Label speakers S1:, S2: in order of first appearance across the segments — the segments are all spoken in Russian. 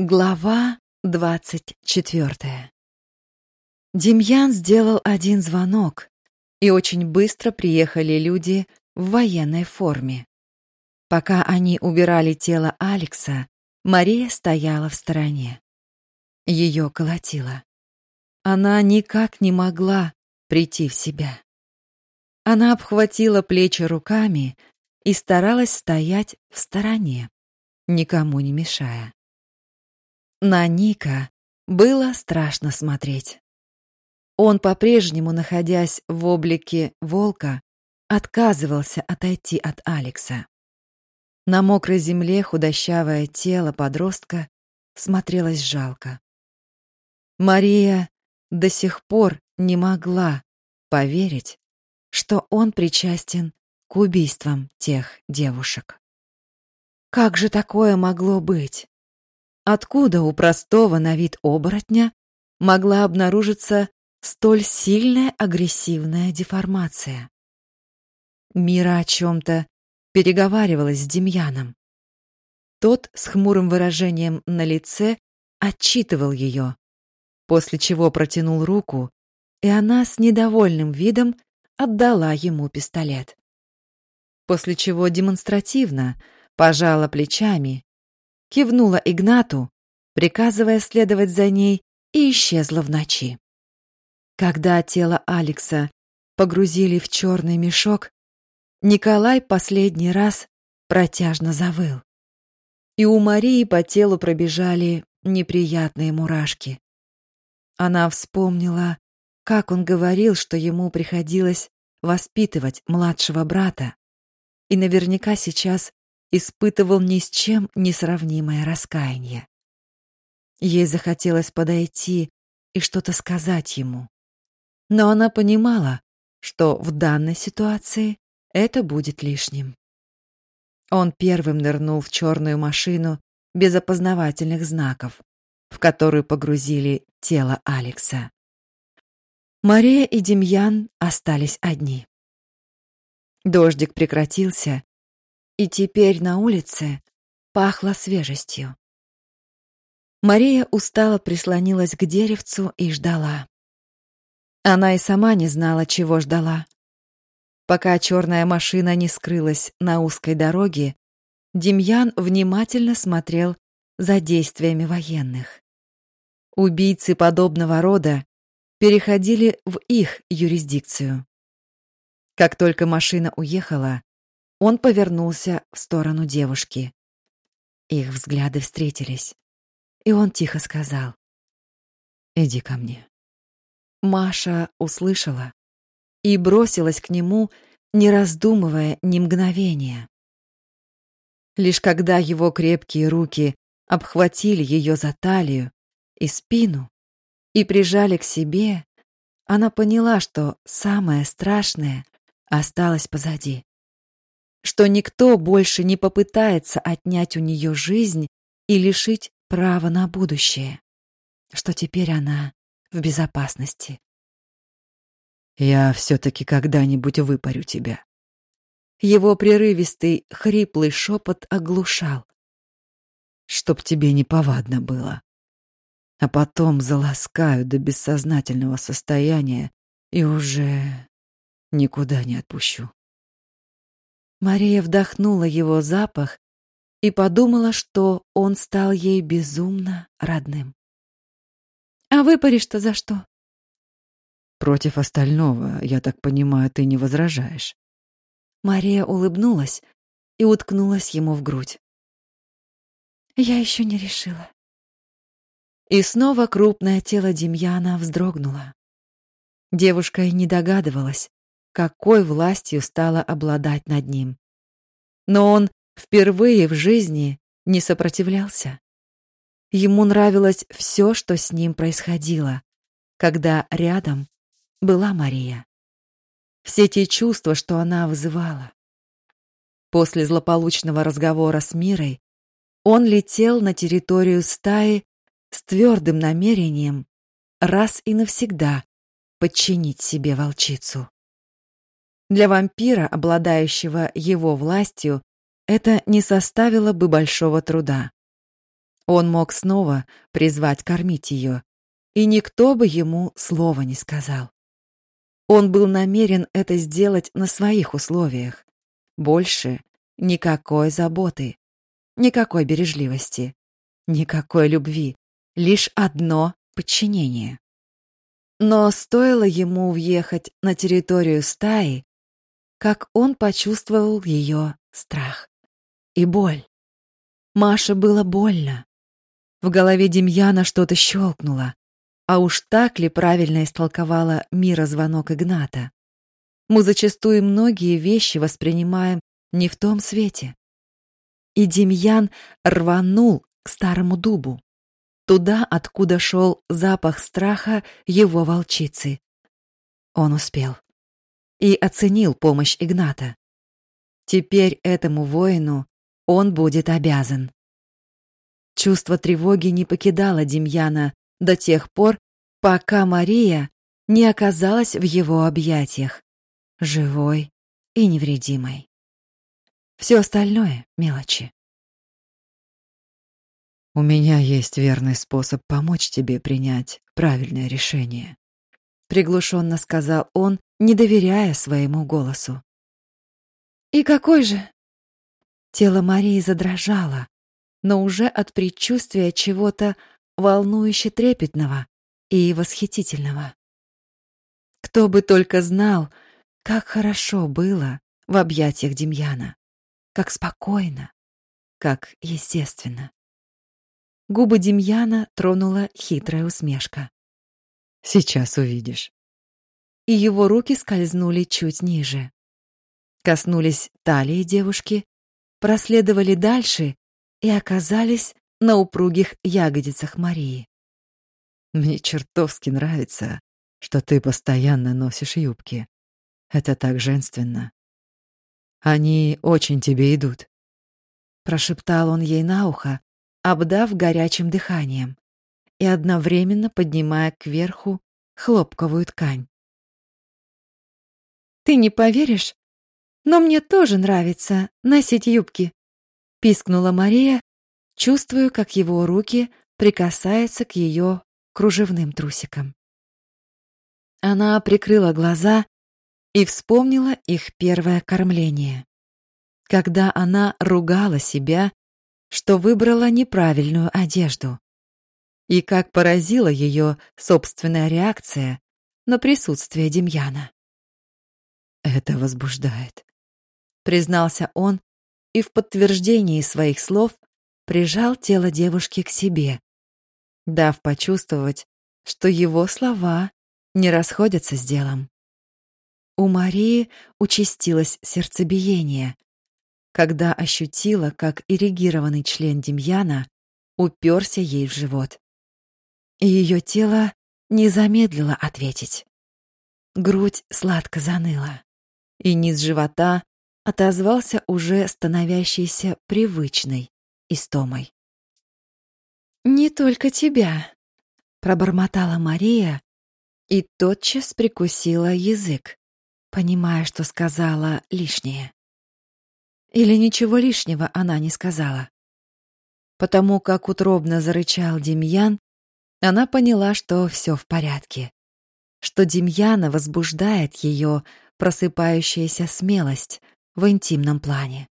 S1: Глава двадцать четвертая. Демьян сделал один звонок, и очень быстро приехали люди в военной форме. Пока они убирали тело Алекса, Мария стояла в стороне. Ее колотило. Она никак не могла прийти в себя. Она обхватила плечи руками и старалась стоять в стороне, никому не мешая. На Ника было страшно смотреть. Он, по-прежнему находясь в облике волка, отказывался отойти от Алекса. На мокрой земле худощавое тело подростка смотрелось жалко. Мария до сих пор не могла поверить, что он причастен к убийствам тех девушек. Как же такое могло быть? Откуда у простого на вид оборотня могла обнаружиться столь сильная агрессивная деформация? Мира о чем-то переговаривалась с Демьяном. Тот с хмурым выражением на лице отчитывал ее, после чего протянул руку, и она с недовольным видом отдала ему пистолет. После чего демонстративно пожала плечами кивнула Игнату, приказывая следовать за ней, и исчезла в ночи. Когда тело Алекса погрузили в черный мешок, Николай последний раз протяжно завыл. И у Марии по телу пробежали неприятные мурашки. Она вспомнила, как он говорил, что ему приходилось воспитывать младшего брата, и наверняка сейчас испытывал ни с чем не сравнимое раскаяние. Ей захотелось подойти и что-то сказать ему. Но она понимала, что в данной ситуации это будет лишним. Он первым нырнул в черную машину без опознавательных знаков, в которую погрузили тело Алекса. Мария и Демьян остались одни. Дождик прекратился, и теперь на улице пахло свежестью. Мария устало прислонилась к деревцу и ждала. Она и сама не знала, чего ждала. Пока черная машина не скрылась на узкой дороге, Демьян внимательно смотрел за действиями военных. Убийцы подобного рода переходили в их юрисдикцию. Как только машина уехала, он повернулся в сторону девушки. Их взгляды встретились, и он тихо сказал: "Иди ко мне". Маша услышала и бросилась к нему, не раздумывая ни мгновения. Лишь когда его крепкие руки обхватили ее за талию и спину и прижали к себе, она поняла, что самое страшное осталось позади что никто больше не попытается отнять у нее жизнь и лишить права на будущее, что теперь она в безопасности.
S2: Я все таки когда-нибудь выпарю тебя.
S1: Его прерывистый, хриплый шепот оглушал.
S2: Чтоб тебе не повадно было. А потом заласкаю до бессознательного состояния и уже никуда не отпущу.
S1: Мария вдохнула его запах и подумала, что он стал ей безумно родным. А выпаришь-то за что?
S2: Против остального, я так понимаю, ты не возражаешь.
S1: Мария улыбнулась и уткнулась ему в грудь. Я еще не решила. И снова крупное тело Демьяна вздрогнуло. Девушка и не догадывалась, какой властью стала обладать над ним. Но он впервые в жизни не сопротивлялся. Ему нравилось все, что с ним происходило, когда рядом была Мария. Все те чувства, что она вызывала. После злополучного разговора с Мирой он летел на территорию стаи с твердым намерением раз и навсегда подчинить себе волчицу. Для вампира, обладающего его властью, это не составило бы большого труда. Он мог снова призвать кормить ее, и никто бы ему слова не сказал. Он был намерен это сделать на своих условиях. Больше никакой заботы, никакой бережливости, никакой любви, лишь одно подчинение. Но стоило ему въехать на территорию стаи, как он почувствовал ее страх и боль. Маше было больно. В голове Демьяна что-то щелкнуло. А уж так ли правильно истолковала Мира звонок Игната? Мы зачастую многие вещи воспринимаем не в том свете. И Демьян рванул к старому дубу, туда, откуда шел запах страха его волчицы. Он успел и оценил помощь Игната. Теперь этому воину он будет обязан. Чувство тревоги не покидало Демьяна до тех пор, пока Мария не оказалась в его объятиях, живой и невредимой. Все остальное — мелочи.
S2: «У меня есть верный способ помочь тебе принять правильное решение», — приглушенно сказал он, не доверяя своему голосу.
S1: «И какой же?» Тело Марии задрожало, но уже от предчувствия чего-то волнующе трепетного и восхитительного. Кто бы только знал, как хорошо было в объятиях Демьяна, как спокойно, как естественно. Губы Демьяна тронула хитрая усмешка.
S2: Сейчас увидишь.
S1: И его руки скользнули чуть ниже. Коснулись талии девушки, проследовали дальше и оказались на упругих ягодицах Марии.
S2: Мне чертовски нравится, что ты постоянно носишь юбки. Это так женственно. Они очень тебе идут.
S1: Прошептал он ей на ухо, обдав горячим дыханием и одновременно поднимая кверху хлопковую ткань. Ты не поверишь, но мне тоже нравится носить юбки, пискнула Мария, чувствуя, как его руки прикасаются к ее кружевным трусикам. Она прикрыла глаза и вспомнила их первое кормление, когда она ругала себя, что выбрала неправильную одежду, и как поразила ее собственная реакция на присутствие Демьяна.
S2: Это возбуждает,
S1: признался он и в подтверждении своих слов прижал тело девушки к себе, дав почувствовать, что его слова не расходятся с делом. У Марии участилось сердцебиение, когда ощутила, как ирригированный член Демьяна уперся ей в живот. И ее тело не замедлило ответить. Грудь сладко заныла, и низ живота отозвался уже становящейся привычной истомой. «Не только тебя», — пробормотала Мария и тотчас прикусила язык, понимая, что сказала лишнее. Или ничего лишнего она не сказала. Потому как утробно зарычал Демьян, она поняла, что все в порядке, что Демьяна возбуждает ее просыпающаяся смелость в интимном плане.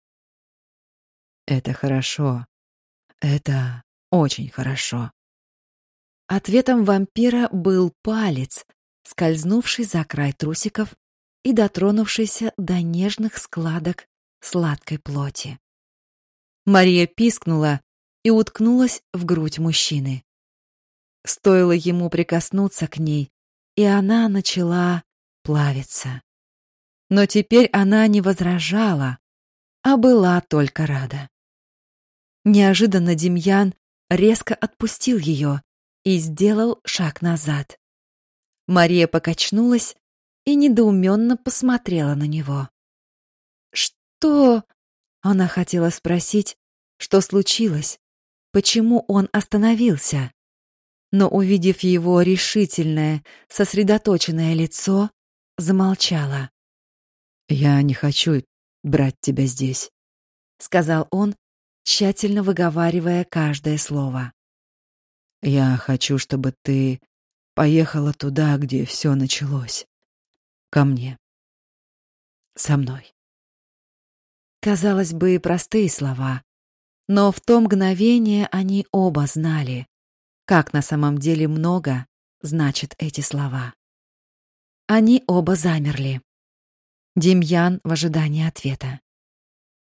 S2: Это хорошо. Это очень хорошо.
S1: Ответом вампира был палец, скользнувший за край трусиков и дотронувшийся до нежных складок сладкой плоти. Мария пискнула и уткнулась в грудь мужчины. Стоило ему прикоснуться к ней, и она начала плавиться. Но теперь она не возражала, а была только рада. Неожиданно Демьян резко отпустил ее и сделал шаг назад. Мария покачнулась и недоуменно посмотрела на него. «Что?» Она хотела спросить, что случилось, почему он остановился. Но, увидев его решительное, сосредоточенное лицо, замолчала.
S2: «Я не хочу брать тебя здесь», —
S1: сказал он, тщательно выговаривая каждое слово.
S2: «Я хочу, чтобы ты поехала туда, где все началось. Ко мне. Со мной».
S1: Казалось бы, простые слова, но в то мгновение они оба знали, как на самом деле много значат эти слова. Они оба замерли. Демьян в ожидании ответа.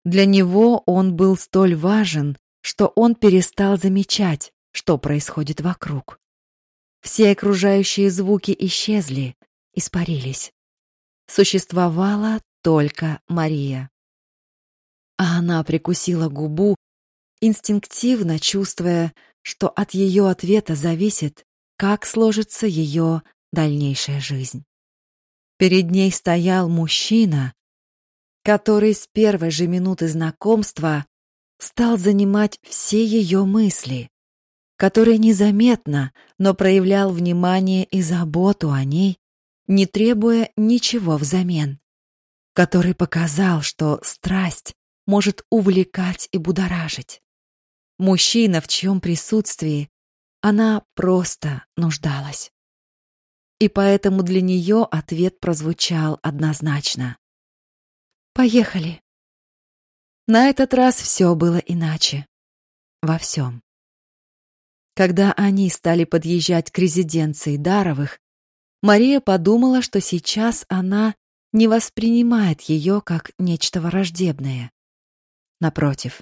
S1: Для него он был столь важен, что он перестал замечать, что происходит вокруг. Все окружающие звуки исчезли, испарились. Существовала только Мария. А она прикусила губу, инстинктивно чувствуя, что от ее ответа зависит, как сложится ее дальнейшая жизнь. Перед ней стоял мужчина, который с первой же минуты знакомства стал занимать все ее мысли, который незаметно, но проявлял внимание и заботу о ней, не требуя ничего взамен, который показал, что страсть может увлекать и будоражить. Мужчина, в чьем присутствии она просто нуждалась. И поэтому для нее ответ прозвучал однозначно. Поехали. На этот раз все было иначе. Во всем. Когда они стали подъезжать к резиденции Даровых, Мария подумала, что сейчас она не воспринимает ее как нечто враждебное. Напротив,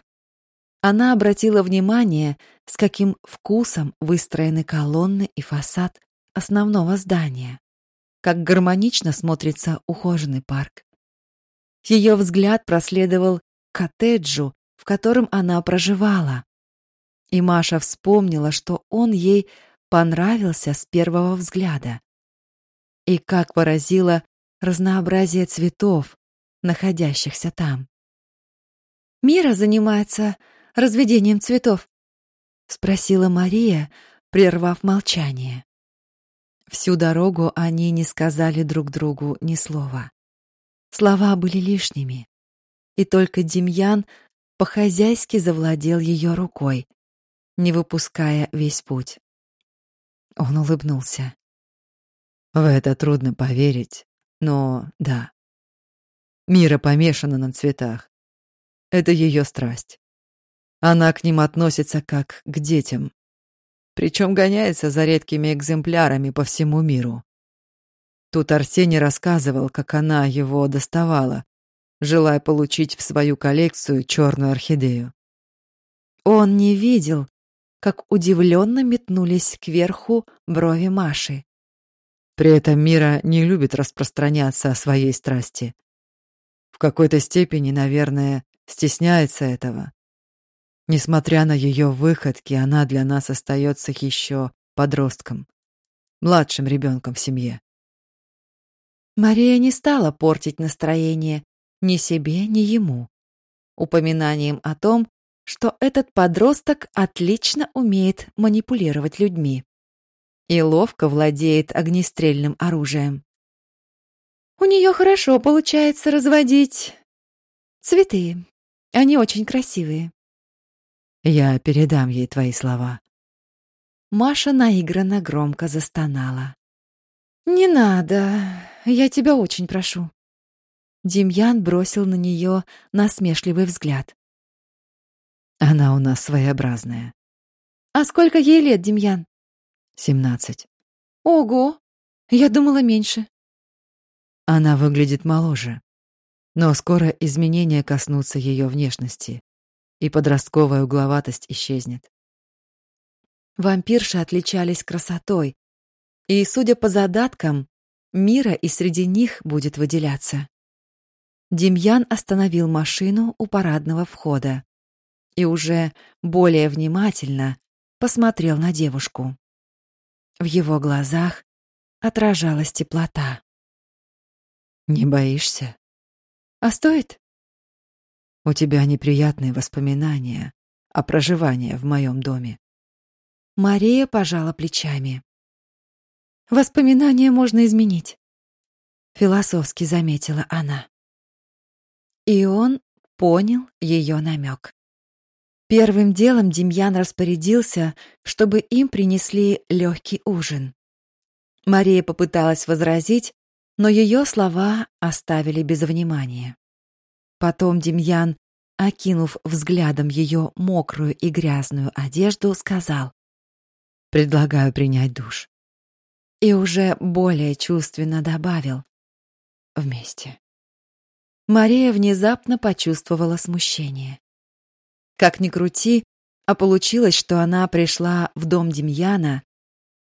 S1: она обратила внимание, с каким вкусом выстроены колонны и фасад основного здания, как гармонично смотрится ухоженный парк. Ее взгляд проследовал к коттеджу, в котором она проживала. И Маша вспомнила, что он ей понравился с первого взгляда. И как поразило разнообразие цветов, находящихся там. Мира занимается разведением цветов, спросила Мария, прервав молчание. Всю дорогу они не сказали друг другу ни слова. Слова были лишними, и только Демьян по-хозяйски завладел ее рукой, не выпуская весь путь. Он улыбнулся.
S2: В это трудно поверить, но да. Мира помешана на цветах. Это ее страсть. Она к ним относится как к детям. Причем гоняется за редкими экземплярами по всему миру. Тут Арсений рассказывал, как она его доставала, желая получить в свою коллекцию черную орхидею.
S1: Он не видел, как удивленно метнулись кверху брови Маши.
S2: При этом Мира не любит распространяться о своей страсти. В какой-то степени, наверное, стесняется этого. Несмотря на ее выходки, она для нас остается еще подростком, младшим ребенком в семье.
S1: Мария не стала портить настроение ни себе, ни ему. Упоминанием о том, что этот подросток отлично умеет манипулировать людьми и ловко владеет огнестрельным оружием. У нее хорошо получается разводить цветы. Они очень красивые.
S2: Я передам ей твои слова.
S1: Маша наигранно громко застонала. Не надо. Я тебя очень прошу. Демьян бросил на нее насмешливый взгляд.
S2: Она у нас своеобразная.
S1: А сколько ей лет, Демьян?
S2: Семнадцать.
S1: Ого. Я думала меньше.
S2: Она выглядит моложе. Но скоро изменения коснутся ее внешности, и подростковая угловатость исчезнет.
S1: Вампирши отличались красотой, и, судя по задаткам, Мира и среди них будет выделяться. Демьян остановил машину у парадного входа и уже более внимательно посмотрел на девушку. В его глазах отражалась теплота.
S2: Не боишься?
S1: А стоит?
S2: У тебя неприятные воспоминания о проживании в моем доме.
S1: Мария пожала плечами. Воспоминания можно изменить, философски заметила она. И он понял ее намек. Первым делом Демьян распорядился, чтобы им принесли легкий ужин. Мария попыталась возразить, но ее слова оставили без внимания. Потом Демьян, окинув взглядом ее мокрую и грязную одежду, сказал: "Предлагаю принять душ". И уже более чувственно добавил: "Вместе". Мария внезапно почувствовала смущение. Как ни крути, а получилось, что она пришла в дом Демьяна,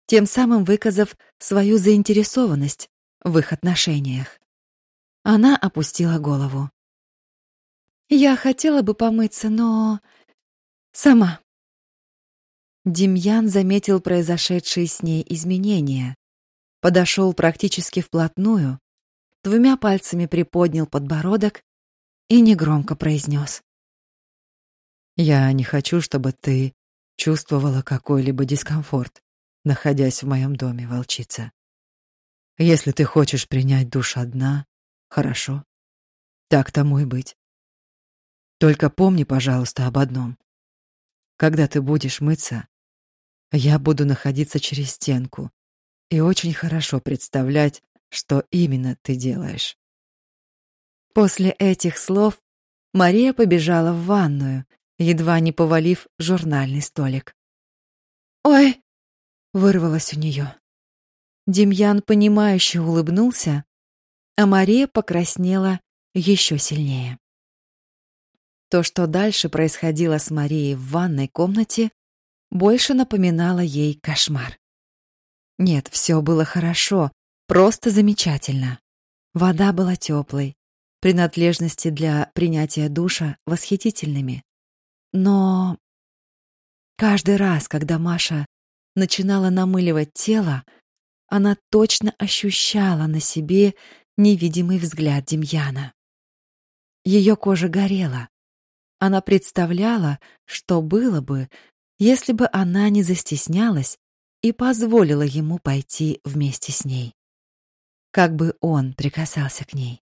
S1: тем самым выказав свою заинтересованность в их отношениях. Она опустила голову. Я хотела бы помыться, но сама. Демьян заметил произошедшие с ней изменения, подошел практически вплотную, двумя пальцами приподнял подбородок и негромко произнес.
S2: «Я не хочу, чтобы ты чувствовала какой-либо дискомфорт, находясь в моем доме, волчица. Если ты хочешь принять душ одна, хорошо. Так тому и быть. Только помни, пожалуйста, об одном. Когда ты будешь мыться, я буду находиться через стенку и очень хорошо представлять, что именно ты делаешь.
S1: После этих слов Мария побежала в ванную, едва не повалив журнальный столик. «Ой!» — вырвалось у нее. Демьян понимающе улыбнулся, а Мария покраснела еще сильнее. То, что дальше происходило с Марией в ванной комнате, больше напоминало ей кошмар. Нет, все было хорошо, просто замечательно. Вода была теплой, принадлежности для принятия душа восхитительными. Но каждый раз, когда Маша начинала намыливать тело, она точно ощущала на себе невидимый взгляд Демьяна. Ее кожа горела. Она представляла, что было бы, если бы она не застеснялась и позволила ему пойти вместе с ней. Как бы он прикасался к ней,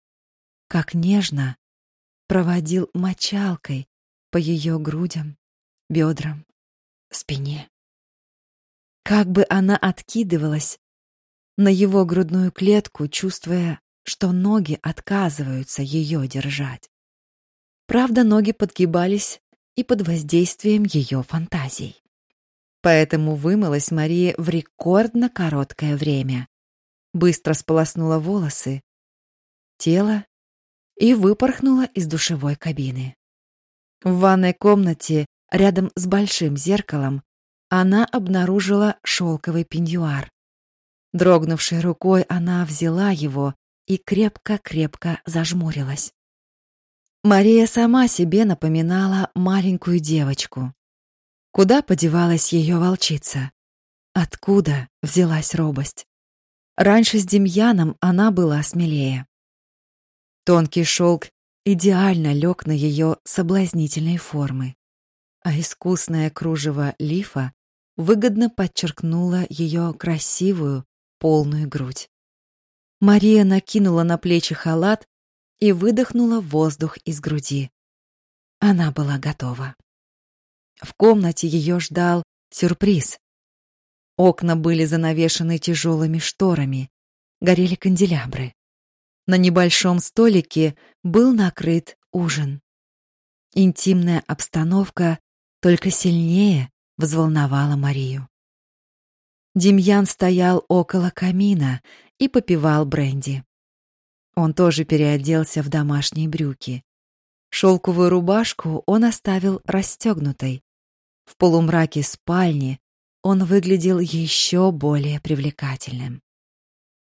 S1: как нежно проводил мочалкой по ее грудям, бедрам, спине. Как бы она откидывалась на его грудную клетку, чувствуя, что ноги отказываются ее держать. Правда, ноги подгибались и под воздействием ее фантазий. Поэтому вымылась Мария в рекордно короткое время. Быстро сполоснула волосы, тело и выпорхнула из душевой кабины. В ванной комнате, рядом с большим зеркалом, она обнаружила шелковый пеньюар. Дрогнувшей рукой она взяла его и крепко-крепко зажмурилась. Мария сама себе напоминала маленькую девочку. Куда подевалась ее волчица? Откуда взялась робость? Раньше с Демьяном она была смелее. Тонкий шелк идеально лег на ее соблазнительные формы, а искусное кружево лифа выгодно подчеркнуло ее красивую, полную грудь. Мария накинула на плечи халат и выдохнула воздух из груди. Она была готова. В комнате ее ждал сюрприз. Окна были занавешены тяжелыми шторами, горели канделябры. На небольшом столике был накрыт ужин. Интимная обстановка только сильнее взволновала Марию. Демьян стоял около камина и попивал бренди. Он тоже переоделся в домашние брюки. Шелковую рубашку он оставил расстегнутой. В полумраке спальни он выглядел еще более привлекательным.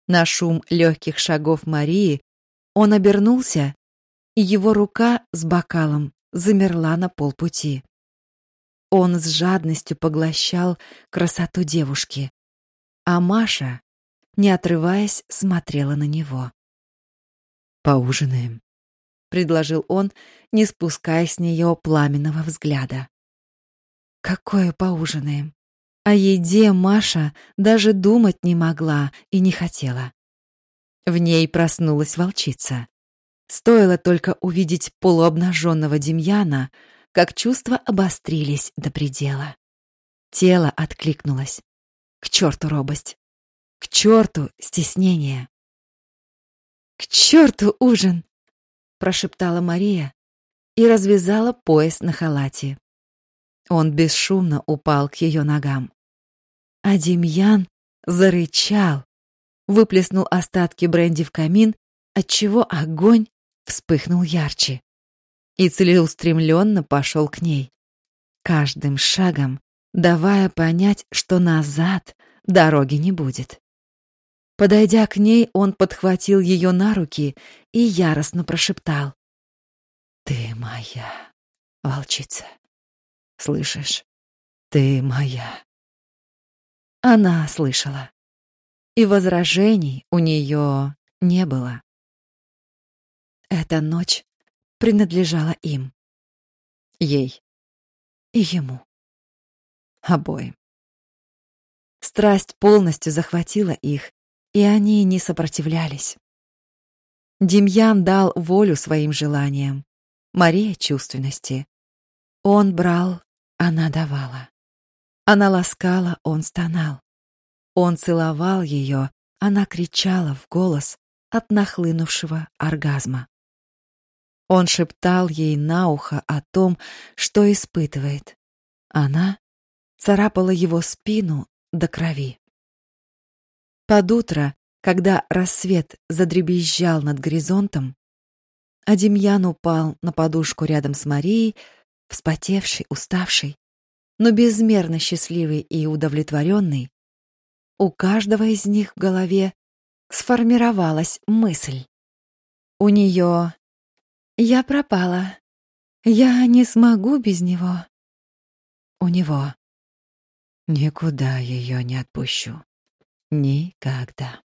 S1: На шум легких шагов Марии он обернулся, и его рука с бокалом замерла на полпути. Он с жадностью поглощал красоту девушки, а Маша, не отрываясь, смотрела на него.
S2: Поужинаем, предложил он, не спуская с нее пламенного взгляда.
S1: Какое поужинаем? О еде Маша даже думать не могла и не хотела. В ней проснулась волчица. Стоило только увидеть полуобнаженного Демьяна, как чувства обострились до предела. Тело откликнулось. К черту робость. К черту стеснение. «К черту ужин!» — прошептала Мария и развязала пояс на халате. Он бесшумно упал к ее ногам. А Демьян зарычал, выплеснул остатки бренди в камин, отчего огонь вспыхнул ярче и целеустремленно пошел к ней, каждым шагом давая понять, что назад дороги не будет. Подойдя к ней, он подхватил ее на руки и яростно прошептал. «Ты моя, волчица. Слышишь? Ты моя». Она слышала. И возражений у нее не было. Эта ночь принадлежала им. Ей и ему. Обоим. Страсть полностью захватила их, и они не сопротивлялись. Демьян дал волю своим желаниям, Мария — чувственности. Он брал, она давала. Она ласкала, он стонал. Он целовал ее, она кричала в голос от нахлынувшего оргазма. Он шептал ей на ухо о том, что испытывает. Она царапала его спину до крови. Под утро, когда рассвет задребезжал над горизонтом, а Демьян упал на подушку рядом с Марией, вспотевший, уставший, но безмерно счастливый и удовлетворенный, у каждого из них в голове сформировалась мысль. У нее «Я пропала. Я не смогу без него». У него «Никуда ее не отпущу. Никогда».